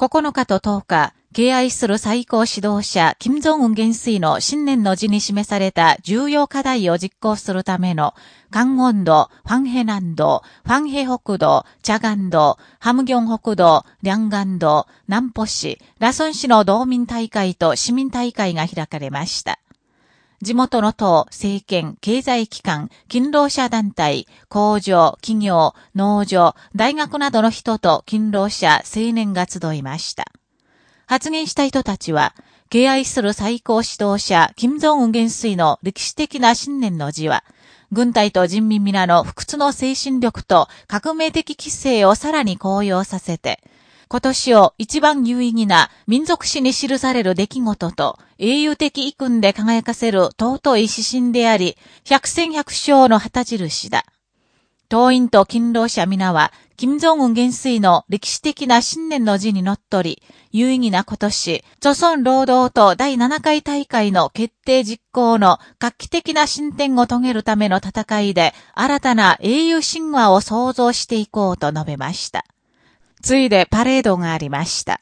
9日と10日、敬愛する最高指導者、金正恩元帥の新年の字に示された重要課題を実行するための、関温道、ファンヘ南道、ファンヘ北道、チャガン道、ハムギョン北道、リャンガン道、南ポ市、ラソン市の道民大会と市民大会が開かれました。地元の党、政権、経済機関、勤労者団体、工場、企業、農場、大学などの人と勤労者、青年が集いました。発言した人たちは、敬愛する最高指導者、金正恩元帥の歴史的な信念の字は、軍隊と人民皆の不屈の精神力と革命的規制をさらに高揚させて、今年を一番有意義な民族史に記される出来事と英雄的遺訓で輝かせる尊い指針であり、百戦百勝の旗印だ。党員と勤労者皆は、金正恩元帥の歴史的な信念の字にのっとり、有意義な今年、著村労働党第7回大会の決定実行の画期的な進展を遂げるための戦いで、新たな英雄神話を創造していこうと述べました。ついでパレードがありました。